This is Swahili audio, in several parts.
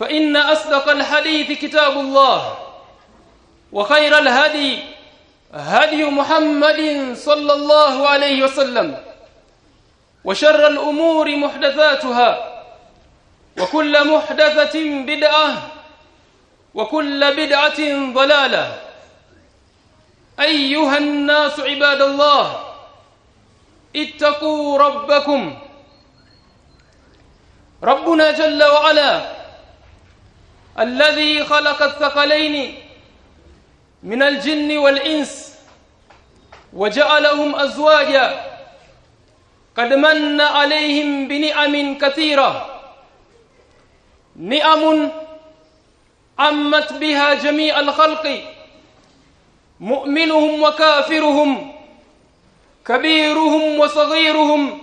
فإن أصدق الحديث كتاب الله وخير الهدي هدي محمد صلى الله عليه وسلم وشر الأمور محدثاتها وكل محدثة بدعة وكل بدعة ضلالة. أيها الناس عباد الله اتقوا ربكم. ربنا جل وعلا الذي خلق الثقلين من الجن والإنس وجعلهم أزواجا قد من عليهم بنعم كثيرة. نعم عمت بها جميع الخلق مؤمنهم وكافرهم كبيرهم وصغيرهم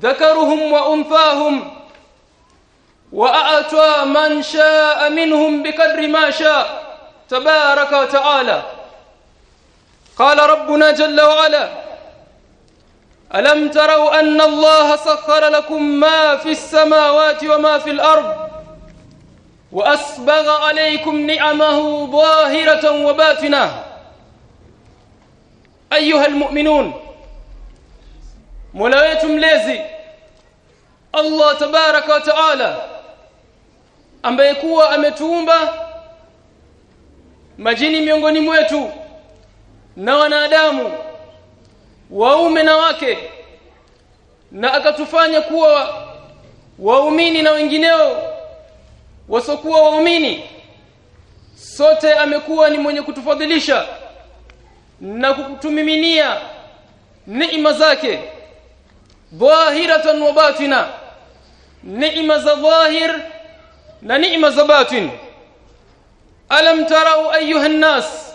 ذكرهم وأنثاهم واعطى من شاء منهم بقدر ما شاء. تبارك وتعالى. قال ربنا جل وعلا ألم تروا أن الله سخر لكم ما في السماوات وما في الأرض واسبغ عليكم نعمه ظاهرة وباطنة؟ أيها المؤمنون mlezi allah tabaraka wa taala ambaye kuwa ametuumba majini miongoni mwetu na wanadamu waume na wake na akatufanya kuwa waumini na wengineo wasokuwa waumini sote amekuwa ni mwenye kutufadhilisha na kutumiminia neema zake dhahiratan wa batina neema za dhahir na neema za batin alam tarau ayuha nnas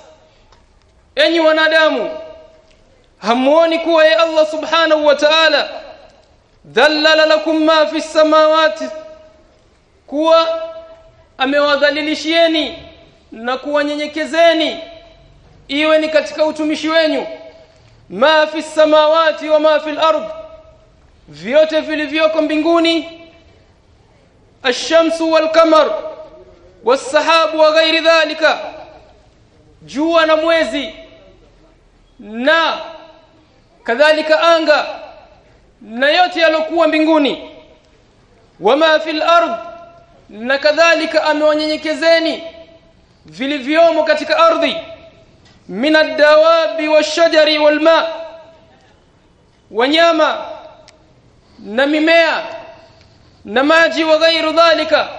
enyi wanadamu hamuoni kuwa ye Allah subhanahu wa ta'ala dhallala lakum ma fi samawati kuwa amewadhalilishieni na kuwanyenyekezeni iwe ni katika utumishi wenyu ma fi samawati wa ma fi al-ard vyote vilivyoko mbinguni wal-qamar was-sahabu wa ghairi dhalika jua na mwezi na kadhalika anga na yote yalokuwa mbinguni. Wama fil ard na kadhalika amewanyenyekezeni vilivyomo katika ardhi. Min ad-dawabi wash-shajari wal-ma wanyama na mimea na maji wa ghairu dhalika.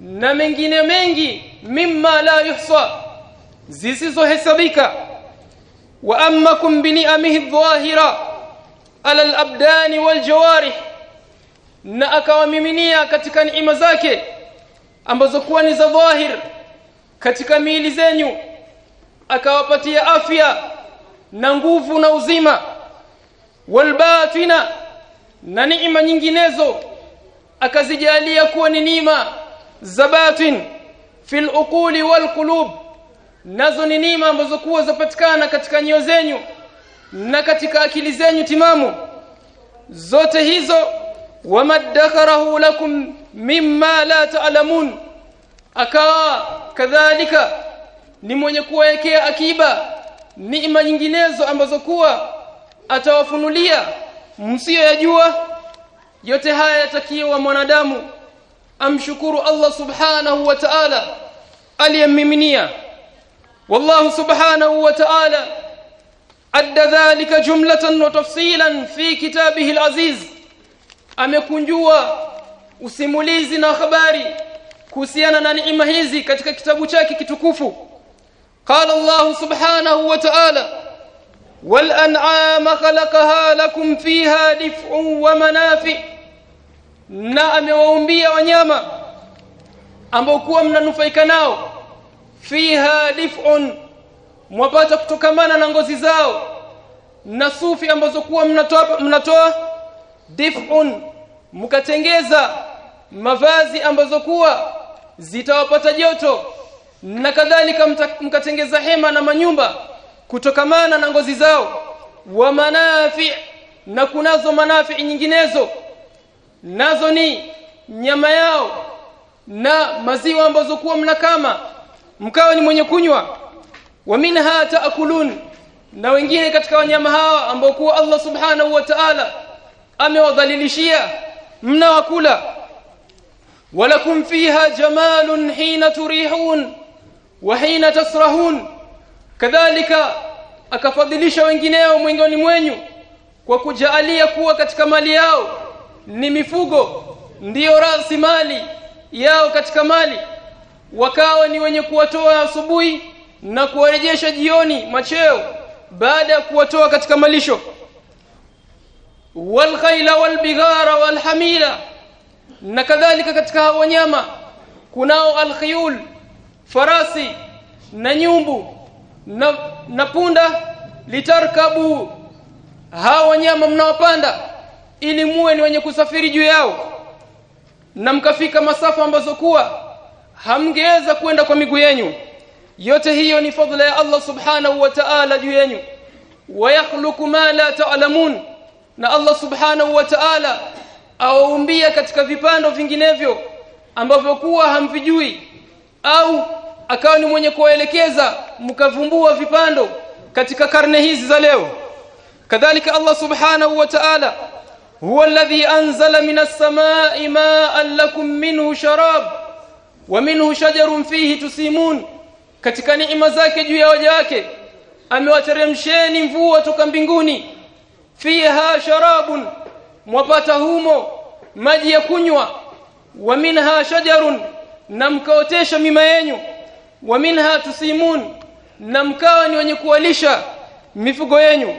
Na mengine mengi mimma la yuhsa. Zisizohesabika. Wa ammakum bi ni'amihi adh-dhahira ala al-abdan wal-jawarih. Na akawamiminia katika neema zake ambazo kuwa ni za dhahir katika miili zenyu. Akawapatia afya na nguvu na uzima. Walbatina na neema nyinginezo akazijalia kuwa ni nima za batin fil uquli wal qulub nazo ni nima ambazo kuwa zapatikana katika nyoyo zenyu na katika akili zenyu timamu. Zote hizo wamaddakarahu lakum mimma la ta'lamun akawa kadhalika ni mwenye kuwekea akiba neema nyinginezo ambazo kuwa atawafunulia msiyoyajua yote haya yatakiwa mwanadamu amshukuru Allah subhanahu wa ta'ala aliyemmiminia والله سبحانه وتعالى أدى ذلك جملة وتفصيلا في كتابه العزيز amekunjua usimulizi na habari kuhusiana na neema hizi katika kitabu chake kitukufu قال الله سبحانه وتعالى والأنعام خلقها لكم فيها دفء ومنافع na amewaumbia wanyama ambao kuwa mnanufaika nao. Fiha dif'un mwapata kutokamana na ngozi zao. Na sufi ambazo kuwa mnatoa mnatoa dif'un mkatengeza mavazi ambazo kuwa zitawapata joto. Na kadhalika mkatengeza hema na manyumba kutokamana na ngozi zao. Wa manafi na kunazo manafi nyinginezo nazo ni nyama yao na maziwa ambazo kuwa mnakama. Mkawa ni mwenye kunywa. Wa minha taakulun na wengine katika wanyama hawa ambao kuwa Allah subhanahu wa ta'ala amewadhalilishia mnawakula. Walakum fiha jamalun hina turihun wa hina tasrahun kadhalika akafadhilisha wengineo mwingoni mwenyu kwa kujaalia kuwa katika mali yao ni mifugo. Ndio rasi mali. Yao katika mali. Wakawa ni wenye kuwatoa asubuhi na kuwarejesha jioni macheo baada ya kuwatoa katika malisho. Walkhaila walbighara walhamila na kadhalika katika hao wanyama. Kunao alkhiyul farasi na nyumbu na, na punda litarkabu. Hao wanyama mnawapanda ili muwe ni wenye kusafiri juu yao. Na mkafika masafa ambazo kuwa hamngeweza kwenda kwa miguu yenu yote hiyo ni fadhila ya Allah subhanahu wa ta'ala juu yenu wayakhluqu ma la ta'lamun. Na Allah subhanahu wa ta'ala awaumbia katika vipando vinginevyo ambavyo kuwa hamvijui. Au akawa ni mwenye kuwaelekeza mkavumbua vipando katika karne hizi za leo. Kadhalika Allah subhanahu wa ta'ala alladhi anzala minas samaa'i ma'an lakum minhu sharab wa minhu shajarun fihi tusimun katika neema zake juu ya waja wake amewateremsheni mvua toka mbinguni fiha sharabun mwapata humo maji ya kunywa wa minha shajarun na mkaotesha mima yenyu wa minha tusimun na mkawa ni wenye kuwalisha mifugo yenyu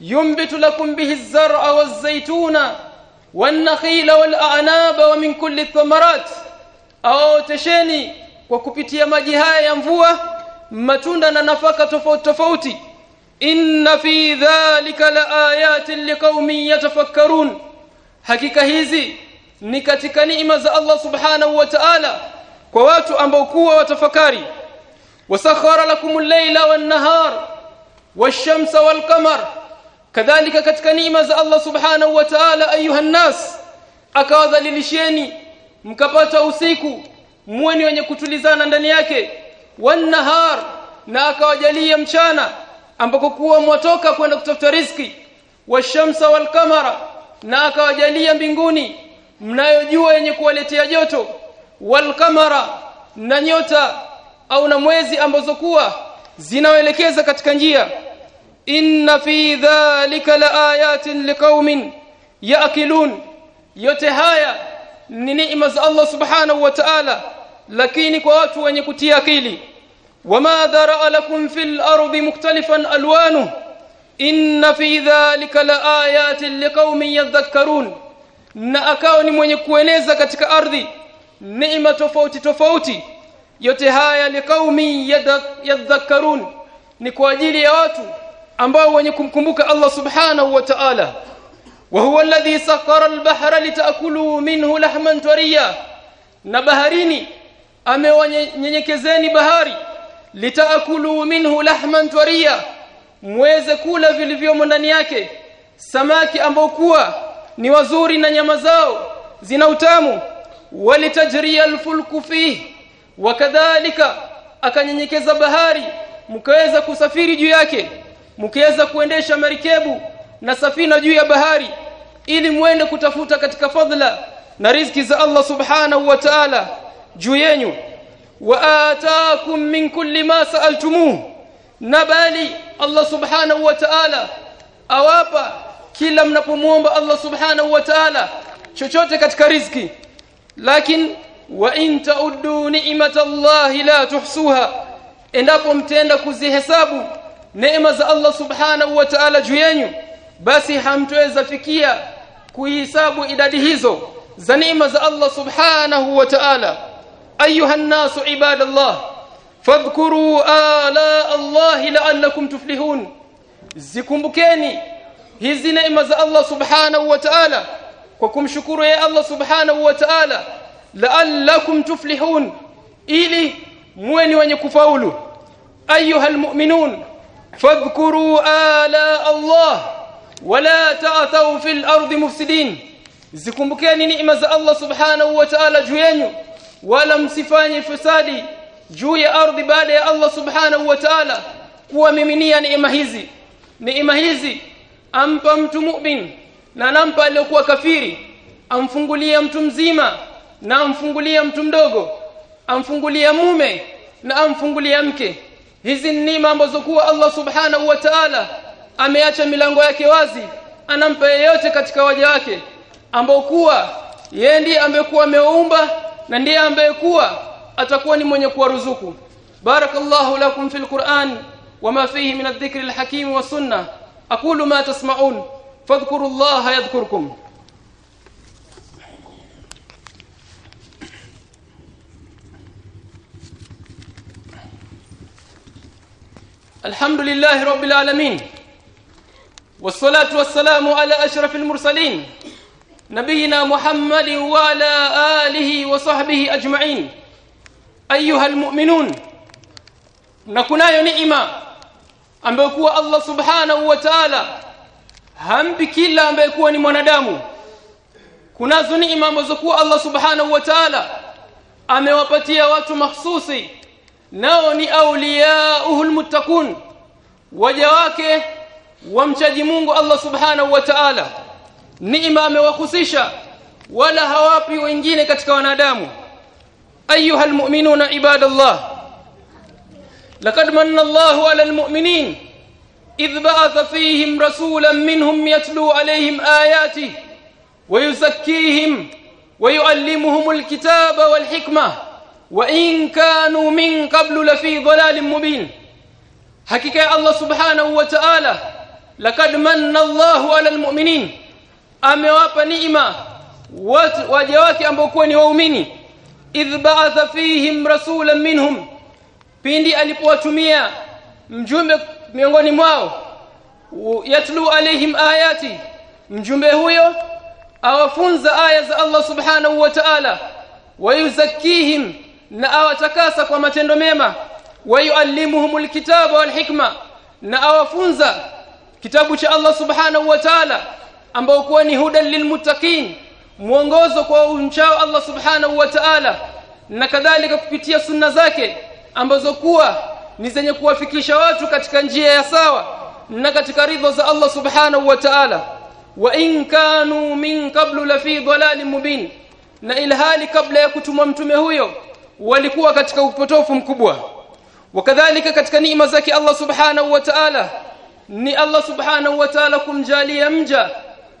yumbitu لكم به الزرع والزيتون والنخيل والأعناب ومن كل thamarat. Aotesheni kwa kupitia maji haya ya mvua matunda na nafaka tofauti tofauti. Inna fi dhalika laayatin liqaumin yatafakkarun. Hakika hizi ni katika neema za Allah subhanahu wa ta'ala kwa watu ambao kuwa watafakari. Wasakhara lakumul layla wan nahar wash-shamsa wal qamar kadhalika katika neema za Allah subhanahu wa ta'ala ayuha nas akawadhalilisheni mkapata usiku muwe wenye kutulizana ndani yake wanahar na akawajalia mchana ambako kuwa mwatoka kwenda kutafuta riski washamsa wal qamara na akawajalia mbinguni mnayojua yenye kuwaletea joto walkamara na nyota au na mwezi ambazo kuwa zinaelekeza katika njia inna fi dhalika laayatin liqaumin yaakilun. Yote haya ni neema za Allah subhanahu wa ta'ala lakini kwa watu wenye kutia akili. Wama dharaa lakum fil ardi mukhtalifan alwanuhu inna fi dhalika laayatin liqaumin yadhakkarun. Na akao ni mwenye kueneza katika ardhi neema tofauti tofauti. Yote haya liqaumin yadhakkarun. Ni kwa ajili ya watu ambao wenye kumkumbuka Allah subhanahu wa ta'ala. Wa huwa alladhi sakhara al-bahra litakulu minhu lahman tariya. Na baharini amewanyenyekezeni bahari litaakulu minhu lahman twariya muweze kula vilivyomo ndani yake. Samaki ambao kuwa ni wazuri na nyama zao zina utamu. Walitajriya alfulku fihi. Wakadhalika akanyenyekeza bahari mkaweza kusafiri juu yake mkaweza kuendesha marikebu na safina juu ya bahari ili muende kutafuta katika fadhila na riziki za Allah subhanahu wa ta'ala juu yenu. Wa ataakum min kulli ma sa'altumuh na bali Allah subhanahu wa ta'ala awapa kila mnapomuomba Allah subhanahu wa ta'ala chochote katika riziki. Lakini wa in ta'uddu ni'matallahi la tuhsuha endapo mtenda kuzihesabu neema za Allah subhanahu wa ta'ala juu yenu. Basi hamtoweza fikia kuhisabu idadi hizo za neema za Allah subhanahu wa ta'ala. Ayuha nasu ibadallah fadhkuru ala Allah la'allakum tuflihun. Zikumbukeni hizi neema za Allah subhanahu wa ta'ala kwa kumshukuru ya Allah subhanahu wa ta'ala la'allakum tuflihun ili muwe ni wenye kufaulu. Ayuha almu'minun fadhkuru ala Allah wala ta'thaw fil ardi mufsidin zikumbukeni neema za Allah subhanahu wa ta'ala juu yenu wala msifanye fasadi juu ya ardhi baada ya Allah subhanahu wa ta'ala kuwamiminia neema hizi. Neema hizi ampa mtu mu'min na nampa aliyokuwa kafiri amfungulia mtu mzima na amfungulia mtu mdogo amfungulia mume na amfungulia mke hizi ni neema ambazo kuwa Allah subhanahu wa ta'ala ameacha milango yake wazi anampa yeyote katika waja wake ambao kuwa yeye ndiye amekuwa ameumba na ndiye ambaye kuwa atakuwa ni mwenye kuwaruzuku. Barakallahu lakum fil qur'an wama fihi min adh-dhikri al-hakim wa sunnah. Aqulu ma tasma'un fadhkurullaha yadhkurkum الحمد لله رب العالمين والصلاة والسلام على أشرف المرسلين نبينا محمد وعلى آله وصحبه أجمعين أيها المؤمنون نكنا نعمة ambayo kuwa Allah subhanahu wa ta'ala hampi kila ambaye kuwa ni mwanadamu kunazo neema ambazo kuwa Allah subhanahu wa ta'ala amewapatia watu mahsusi nao ni auliyauhul muttaqun waja wake wamchaji Mungu Allah subhanahu wa ta'ala. Neema amewahusisha wala hawapi wengine katika wanadamu. Ayuha المؤمنون ibadallah. Laqad manna Allahu الله على idh ba'atha fihim rasulan minhum yatlu 'alayhim ayatihi wa yuzakkihim wa الكتاب hikmah wa in kanu min qablu lafi dhalalin mubin. Hakika Allah subhanahu wa ta'ala laqad manna Allahu 'ala almu'minin. Amewapa neema waja wake ambao ni waumini. Idh ba'atha fihim rasulan minhum. Pindi alipowatumia mjumbe miongoni mwao yatlu alaihim ayati mjumbe huyo awafunza aya za Allah subhanahu wa ta'ala wayuzakkihim na awatakasa kwa matendo mema. Wayuallimuhumul kitaba wal hikma. Na awafunza kitabu cha Allah subhanahu wa ta'ala ambao kuwa ni hudan lilmuttaqin mwongozo kwa umchao Allah subhanahu wa ta'ala na kadhalika kupitia sunna zake ambazo kuwa ni zenye kuwafikisha watu katika njia ya sawa na katika ridho za Allah subhanahu wa ta'ala. Wa in kanu min qablu la fi dhalalin mubin. Na ilhali kabla ya kutumwa mtume huyo walikuwa katika upotofu mkubwa. Wakadhalika katika neema zake Allah subhanahu wa ta'ala ni Allah subhanahu wa ta'ala kumjalia mja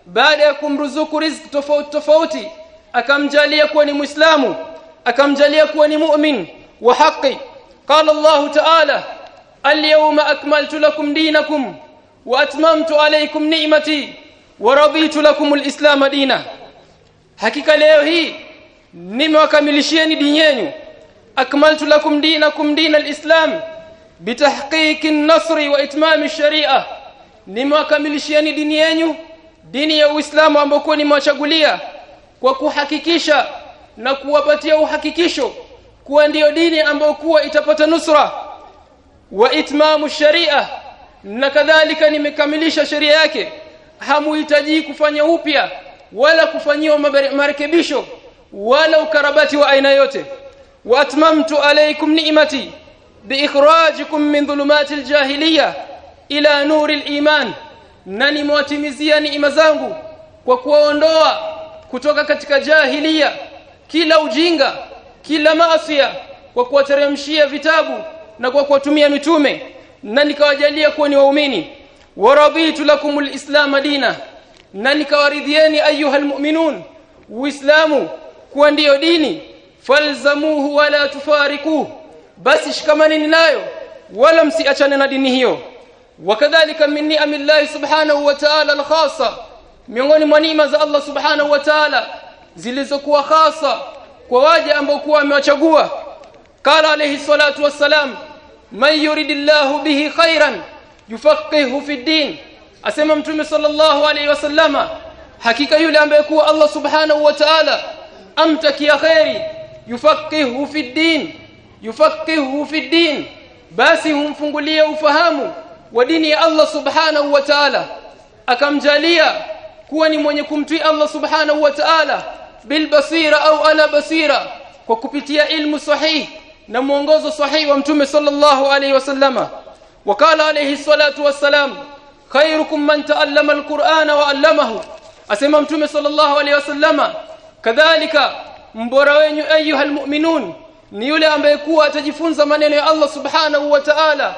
baada ya kumruzuku riziki tofauti tofauti akamjalia kuwa ni muislamu akamjalia kuwa ni mu'min wa haqi. Qala Allah ta'ala al-yawma akmaltu lakum dinakum wa atmamtu alaykum ni'mati wa raditu lakum al-islam dina. Hakika leo hii nimewakamilishieni dini yenu akmaltu lakum dinakum din al-islam bitahqiq an-nasr wa itmami ash-sharia nimewakamilishieni dini yenu dini ya Uislamu ambayo nimewachagulia kwa kuhakikisha na kuwapatia uhakikisho kuwa ndiyo dini ambayo kuwa itapata nusra wa itmamu sharia na kadhalika nimekamilisha sheria yake. Hamuhitaji kufanya upya wala kufanyiwa marekebisho wala ukarabati wa aina yote atmamtu alaykum ni'mati biikhrajikum min dhulumati aljahiliya ila nuri aliman na nimewatimizia neema zangu kwa kuwaondoa kutoka katika jahiliya kila ujinga kila maasia kwa kuwateremshia vitabu na kwa kuwatumia mitume na nikawajalia kuwa ni waumini. Waraditu lakumul islam dina na nikawaridhieni ayuha almu'minun uislamu kuwa ndiyo dini falzamuhu wala tufarikuhu basi shikamaneni nayo wala msiachane na dini hiyo. Wakadhalika min ni'amillahi subhanahu wa ta'ala al-khassa. Miongoni mwa neema za Allah subhanahu wa ta'ala zilizokuwa khasa kwa waja ambao kuwa amewachagua qala alayhi salatu wassalam man yuridillahu bihi khairan yufaqihu fi din asema mtume sallallahu alayhi wasallama hakika yule ambaye kuwa Allah subhanahu wa ta'ala amtakia khairi yufaqihu fi din yufaqihu fi din basi humfungulia ufahamu wa dini ya Allah subhanahu wa ta'ala. Akamjalia kuwa ni mwenye kumtii Allah subhanahu wa ta'ala. Bil basira au ala basira. Kwa kupitia ilmu sahihi na mwongozo sahihi wa mtume sallallahu alayhi wasallama wakala alayhi salatu wassalam khairukum man ta'allama alqur'ana wa 'allamahu. Asema mtume sallallahu alayhi wasallama kadhalika mbora wenyu ayuha almu'minun ni yule ambaye kuwa atajifunza maneno ya Allah subhanahu wa ta'ala.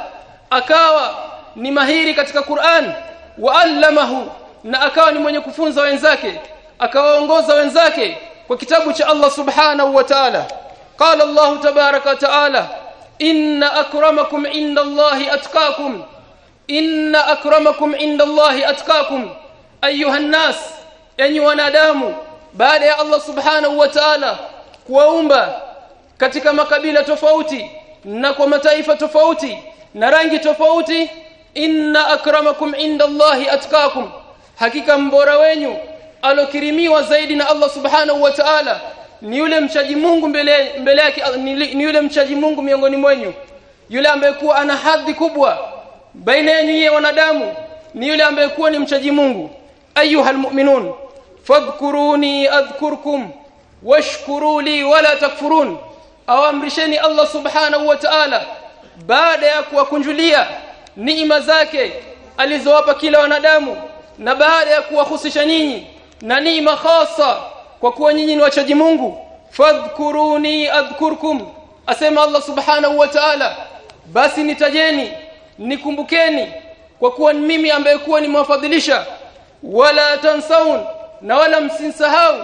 Akawa ni mahiri katika Qur'an wa 'allamahu na akawa ni mwenye kufunza wenzake akawaongoza wenzake kwa kitabu cha Allah subhanahu wa ta'ala. Qala Allah tabaraka ta'ala inna akramakum inda Allahi atqakum inna akramakum inda Allahi atqakum ayuha nas enyi wanadamu baada ya Allah subhanahu wa ta'ala kuwaumba katika makabila tofauti na kwa mataifa tofauti na rangi tofauti inna akramakum inda Allahi atkakum hakika mbora wenyu alokirimiwa zaidi na Allah subhanahu wa ta'ala ni yule mchaji Mungu mbele mbele yake ni yule mchaji Mungu miongoni mwenyu. Yule ambaye kuwa ana hadhi kubwa baina yenu wanadamu ni yule ambaye kuwa ni mchaji Mungu. Ayuha almu'minun fadhkuruni adhkurkum washkuru li wala takfurun. Awamrisheni Allah subhanahu wa ta'ala baada ya kuwakunjulia neema zake alizowapa kila wanadamu na baada ya kuwahusisha nyinyi na neema khasa kwa kuwa nyinyi ni wachaji Mungu. Fadhkuruni adhkurkum asema Allah subhanahu wa ta'ala basi nitajeni nikumbukeni kwa kuwa mimi ambaye kuwa nimewafadhilisha. Wala tansaun na wala msinsahau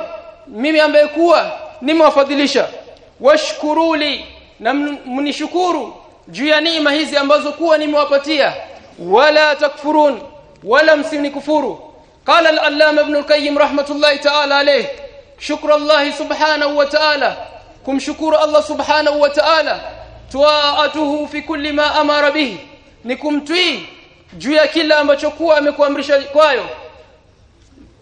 mimi ambaye kuwa nimewafadhilisha washkuruli na mnishukuru juu ya neema hizi ambazo kuwa nimewapatia wala takfurun wala msinikufuru قال العلامه ابن القيم رحمه الله تعالى عليه شكر الله سبحانه وتعالى kumshukuru Allah subhanahu wa ta'ala tuaatuhu fi kulli ma amara bihi ni kumtii juu ya kila ambacho kuwa amekuamrisha kwayo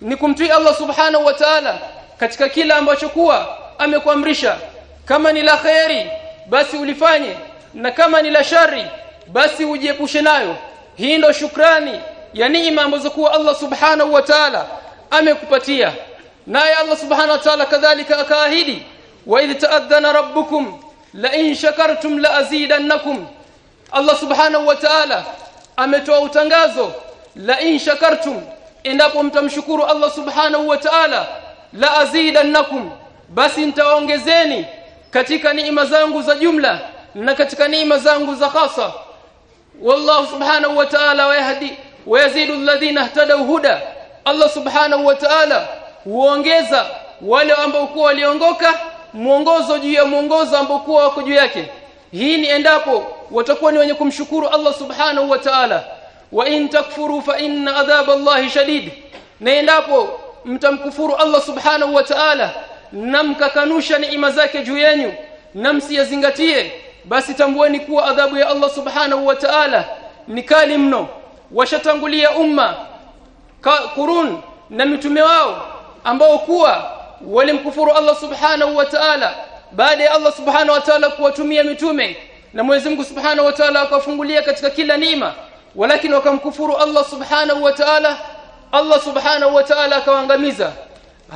ni kumtii Allah subhanahu wa ta'ala katika kila ambacho kuwa amekuamrisha. Kama ni la khairi basi ulifanye na kama ni la shari basi ujiepushe nayo. Hii ndo shukrani ya neema ambazo kuwa Allah subhanahu wa ta'ala amekupatia. Naye Allah subhanahu wa ta'ala kadhalika akaahidi wa idh ta'adhana rabbukum la in shakartum la azidannakum. Allah subhanahu wa ta'ala ametoa utangazo la in shakartum endapo mtamshukuru Allah subhanahu wa ta'ala la azidannakum basi nitaongezeni katika neema zangu za jumla na katika neema zangu za khasa. Wallahu subhanahu wa ta'ala wayahdi wayazidu alladhina ihtadaw huda. Allah subhanahu wa ta'ala huongeza wale ambao kuwa waliongoka mwongozo juu ya mwongozo ambao kuwa wako juu yake. Hii ni endapo watakuwa ni wenye kumshukuru Allah subhanahu wa ta'ala wa in takfuru fa inna adhab Allah shadid. Na endapo mtamkufuru Allah subhanahu wa ta'ala na mkakanusha neema zake juu yenu na msiyazingatie basi tambueni kuwa adhabu ya Allah subhanahu wa ta'ala ni kali mno. Washatangulia umma kurun na mitume wao ambao kuwa walimkufuru Allah subhanahu wa ta'ala. Baada ya Allah subhanahu wa ta'ala kuwatumia mitume na Mwenyezi Mungu subhanahu wa ta'ala akafungulia katika kila neema walakini wakamkufuru Allah subhanahu wa ta'ala. Allah subhanahu wa akawaangamiza.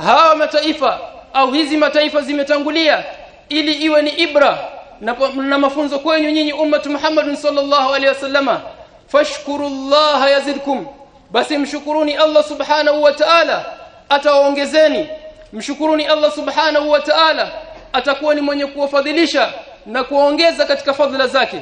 Hawa mataifa au hizi mataifa zimetangulia ili iwe ni ibra na, mafunzo kwenu nyinyi ummatu Muhammad sallallahu alaihi wasallama fashkurullaha yazidkum. Basi mshukuruni Allah subhanahu wa ta'ala atawaongezeni. Mshukuruni Allah subhanahu wa ta'ala atakuwa ni mwenye kuwafadhilisha na kuongeza katika fadhila zake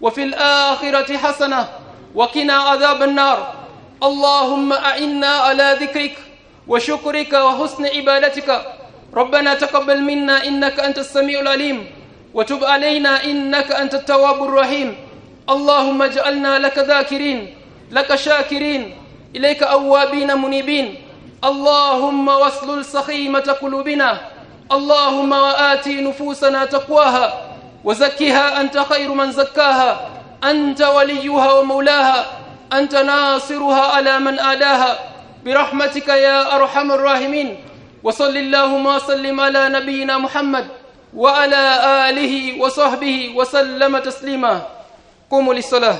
وفي الآخرة حسنة. وقنا عذاب النار. اللهم أعنا على ذكرك وشكرك وحسن عبادتك. ربنا تقبل منا إنك أنت السميع العليم. وتب علينا إنك أنت التواب الرحيم. اللهم اجعلنا لك ذاكرين لك شاكرين إليك أوابين منيبين. اللهم واسلل سخيمة قلوبنا. اللهم وآتي نفوسنا تقواها. وزكها أنت خير من زكاها أنت وليها ومولاها أنت ناصرها على من آداها برحمتك يا أرحم الراحمين. وصل اللهم وسلم على نبينا محمد وعلى آله وصحبه وسلم تسليما. قوموا للصلاة.